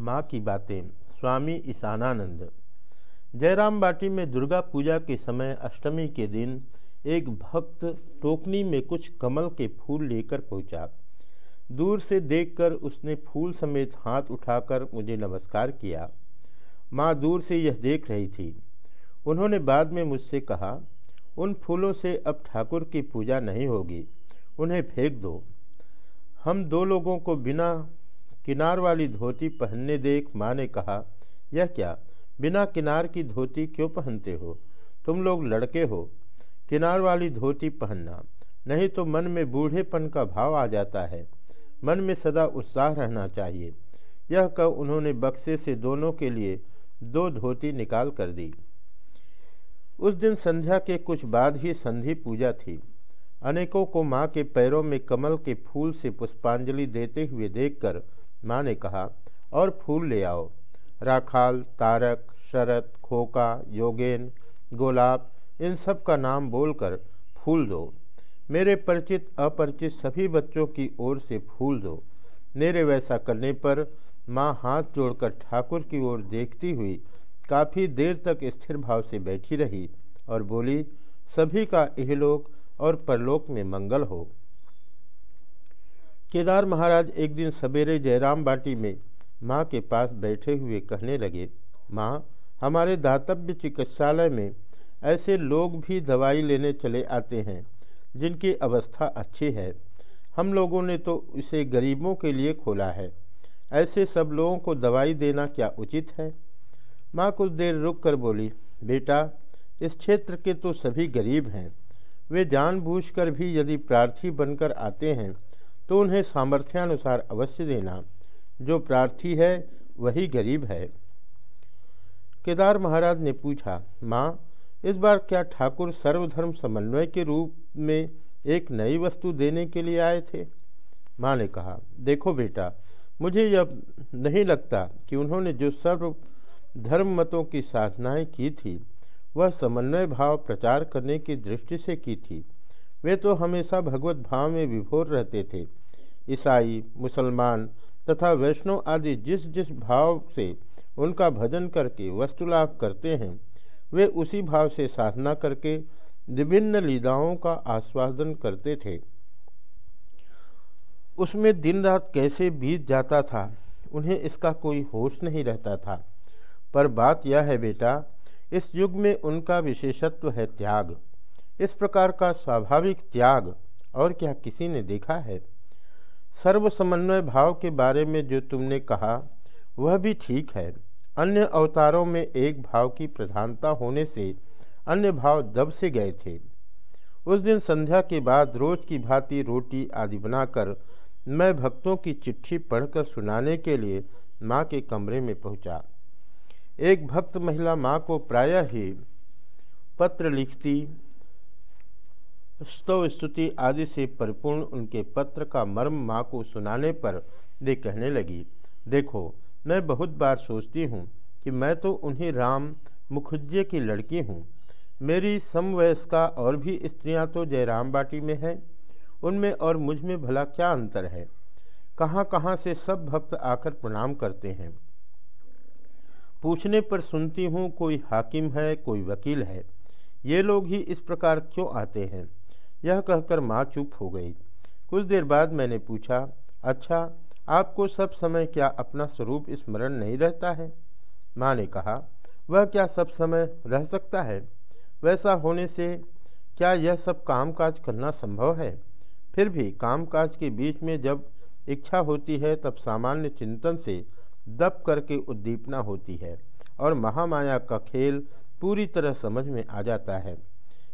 माँ की बातें। स्वामी ईशानानंद। जयराम बाटी में दुर्गा पूजा के समय अष्टमी के दिन एक भक्त टोकनी में कुछ कमल के फूल लेकर पहुँचा। दूर से देखकर उसने फूल समेत हाथ उठाकर मुझे नमस्कार किया। माँ दूर से यह देख रही थी। उन्होंने बाद में मुझसे कहा, उन फूलों से अब ठाकुर की पूजा नहीं होगी, उन्हें फेंक दो। हम दो लोगों को बिना किनार वाली धोती पहनने देख माँ ने कहा, यह क्या? बिना किनार की धोती क्यों पहनते हो? तुम लोग लड़के हो। किनार वाली धोती पहनना। नहीं तो मन में बूढ़ेपन का भाव आ जाता है। मन में सदा उत्साह रहना चाहिए। यह कह उन्होंने बक्से से दोनों के लिए दो धोती निकाल कर दी। उस दिन संध्या के कुछ बाद ही संधि पूजा थी। अनेकों को माँ के पैरों में कमल के फूल से पुष्पांजलि देते हुए देखकर माँ ने कहा, और फूल ले आओ। राखाल, तारक, शरत, खोका, योगेन, गोलाब, इन सब का नाम बोलकर फूल दो। मेरे परिचित, अपरिचित सभी बच्चों की ओर से फूल दो। मेरे वैसा करने पर माँ हाथ जोड़कर ठाकुर की ओर देखती हुई काफ़ी देर तक स्थिर भाव से बैठी रही और बोली, सभी का इहलोक और परलोक में मंगल हो। केदार महाराज एक दिन सवेरे जयराम बाटी में माँ के पास बैठे हुए कहने लगे, माँ, हमारे दातव्य चिकित्सालय में ऐसे लोग भी दवाई लेने चले आते हैं, जिनकी अवस्था अच्छी है। हम लोगों ने तो इसे गरीबों के लिए खोला है। ऐसे सब लोगों को दवाई देना क्या उचित है? माँ कुछ देर रुक कर बोली, बेटा, इस क्षेत्र के तो सभी गरीब हैं। वे जानबूझकर भी यदि प्रार्थी बनकर आते हैं तो उन्हें सामर्थ्यानुसार अवश्य देना। जो प्रार्थी है, वही गरीब है। केदार महाराज ने पूछा, माँ, इस बार क्या ठाकुर सर्वधर्म समन्वय के रूप में एक नई वस्तु देने के लिए आए थे? माँ ने कहा, देखो बेटा, मुझे यह नहीं लगता कि उन्होंने जो सर्व धर्म मतों की साधनाएँ की थी, वह समन्वय भाव प्रचार करने की दृष्टि से की थी। वे तो हमेशा भगवत भाव में विभोर रहते थे। ईसाई, मुसलमान तथा वैष्णव आदि जिस जिस भाव से उनका भजन करके वस्तुलाभ करते हैं, वे उसी भाव से साधना करके विभिन्न लीलाओं का आस्वादन करते थे। उसमें दिन रात कैसे बीत जाता था, उन्हें इसका कोई होश नहीं रहता था। पर बात यह है, बेटा, इस युग में उनका विशेषत्व है त्याग। इस प्रकार का स्वाभाविक त्याग और क्या किसी ने देखा है? सर्व समन्वय भाव के बारे में जो तुमने कहा, वह भी ठीक है। अन्य अवतारों में एक भाव की प्रधानता होने से अन्य भाव दब से गए थे। उस दिन संध्या के बाद रोज की भांति रोटी आदि बनाकर मैं भक्तों की चिट्ठी पढ़कर सुनाने के लिए माँ के कमरे में पहुँचा। एक भक्त महिला माँ को प्रायः ही पत्र लिखती स्तव स्तुति आदि से परिपूर्ण उनके पत्र का मर्म माँ को सुनाने पर वे कहने लगी, देखो, मैं बहुत बार सोचती हूँ कि मैं तो उन्हीं राम मुखुज्जे की लड़की हूँ। मेरी समवयस्का और भी स्त्रियाँ तो जयराम बाटी में हैं। उनमें और मुझमें भला क्या अंतर है? कहाँ कहाँ से सब भक्त आकर प्रणाम करते हैं? पूछने पर सुनती हूँ कोई हाकिम है, कोई वकील है। ये लोग ही इस प्रकार क्यों आते हैं? यह कहकर माँ चुप हो गई। कुछ देर बाद मैंने पूछा अच्छा आपको सब समय क्या अपना स्वरूप स्मरण नहीं रहता है? माँ ने कहा, वह क्या सब समय रह सकता है? वैसा होने से क्या यह सब कामकाज करना संभव है? फिर भी कामकाज के बीच में जब इच्छा होती है, तब सामान्य चिंतन से दब करके उद्दीपना होती है और महामाया का खेल पूरी तरह समझ में आ जाता है।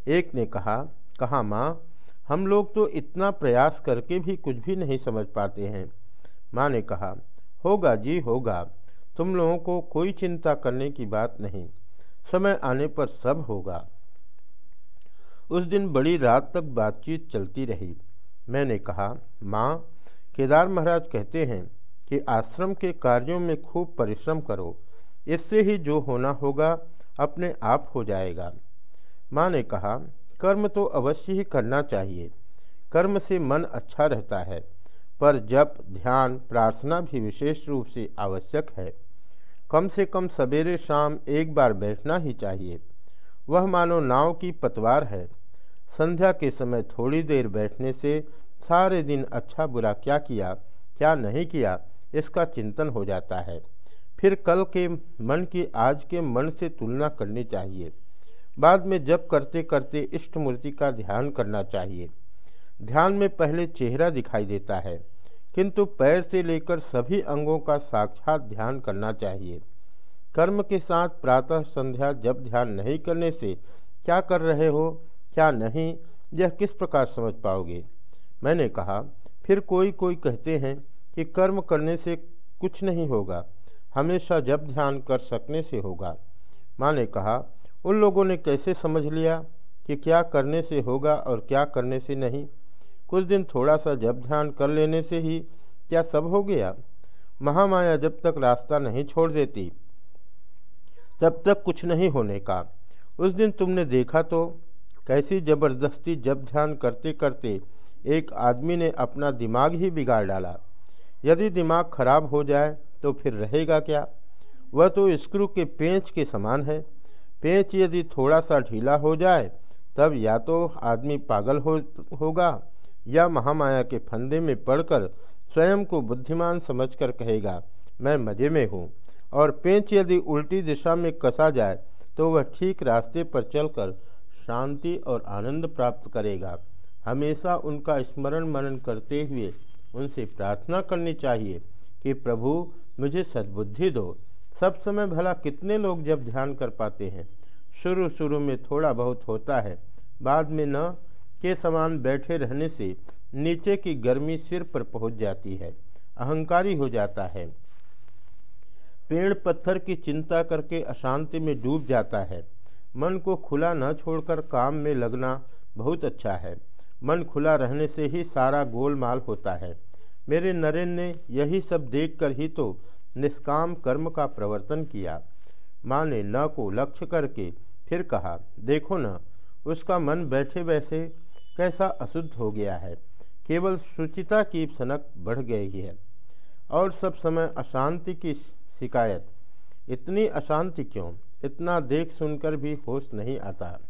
एक ने कहा कहा, माँ, हम लोग तो इतना प्रयास करके भी कुछ भी नहीं समझ पाते हैं। माँ ने कहा, होगा जी, होगा। तुम लोगों को कोई चिंता करने की बात नहीं। समय आने पर सब होगा। उस दिन बड़ी रात तक बातचीत चलती रही। मैंने कहा, माँ, केदार महाराज कहते हैं कि आश्रम के कार्यों में खूब परिश्रम करो। इससे ही जो होना होगा, अपने आप हो जाएगा। माँ ने कहा कर्म तो अवश्य ही करना चाहिए। कर्म से मन अच्छा रहता है, पर जप, ध्यान, प्रार्थना भी विशेष रूप से आवश्यक है। कम से कम सवेरे शाम एक बार बैठना ही चाहिए। वह मानो नाव की पतवार है। संध्या के समय थोड़ी देर बैठने से सारे दिन अच्छा बुरा क्या किया, क्या नहीं किया, इसका चिंतन हो जाता है। फिर कल के मन की आज के मन से तुलना करनी चाहिए। बाद में जब करते करते इष्ट मूर्ति का ध्यान करना चाहिए। ध्यान में पहले चेहरा दिखाई देता है, किंतु पैर से लेकर सभी अंगों का साक्षात ध्यान करना चाहिए। कर्म के साथ प्रातः संध्या जब ध्यान नहीं करने से क्या कर रहे हो, क्या नहीं, यह किस प्रकार समझ पाओगे? मैंने कहा, फिर कोई कोई कहते हैं कि कर्म करने से कुछ नहीं होगा, हमेशा जब ध्यान कर सकने से होगा। माँ ने कहा उन लोगों ने कैसे समझ लिया कि क्या करने से होगा और क्या करने से नहीं? कुछ दिन थोड़ा सा जब ध्यान कर लेने से ही क्या सब हो गया? महामाया जब तक रास्ता नहीं छोड़ देती तब तक कुछ नहीं होने का। उस दिन तुमने देखा तो कैसी ज़बरदस्ती जब ध्यान करते करते एक आदमी ने अपना दिमाग ही बिगाड़ डाला। यदि दिमाग खराब हो जाए तो फिर रहेगा क्या? वह तो स्क्रू के पेंच के समान है। पेंच यदि थोड़ा सा ढीला हो जाए, तब या तो आदमी पागल हो, होगा, या महामाया के फंदे में पड़कर स्वयं को बुद्धिमान समझकर कहेगा, मैं मज़े में हूँ। और पेंच यदि उल्टी दिशा में कसा जाए तो वह ठीक रास्ते पर चलकर शांति और आनंद प्राप्त करेगा। हमेशा उनका स्मरण मनन करते हुए उनसे प्रार्थना करनी चाहिए कि, प्रभु, मुझे सद्बुद्धि दो। सब समय भला कितने लोग जब ध्यान कर पाते हैं? शुरू शुरू में थोड़ा बहुत होता है। बाद में न के समान बैठे रहने से नीचे की गर्मी सिर पर पहुँच जाती है। अहंकारी हो जाता है। पेड़ पत्थर की चिंता करके अशांति में डूब जाता है। मन को खुला न छोड़कर काम में लगना बहुत अच्छा है। मन खुला रहने से ही सारा गोलमाल होता है। मेरे नरेन ने यही सब देखकर ही तो निष्काम कर्म का प्रवर्तन किया। माँ ने न को लक्ष्य करके फिर कहा, देखो न, उसका मन बैठे बैठे कैसा अशुद्ध हो गया है। केवल सुचिता की सनक बढ़ गई है और सब समय अशांति की शिकायत। इतनी अशांति क्यों? इतना देख सुनकर भी होश नहीं आता।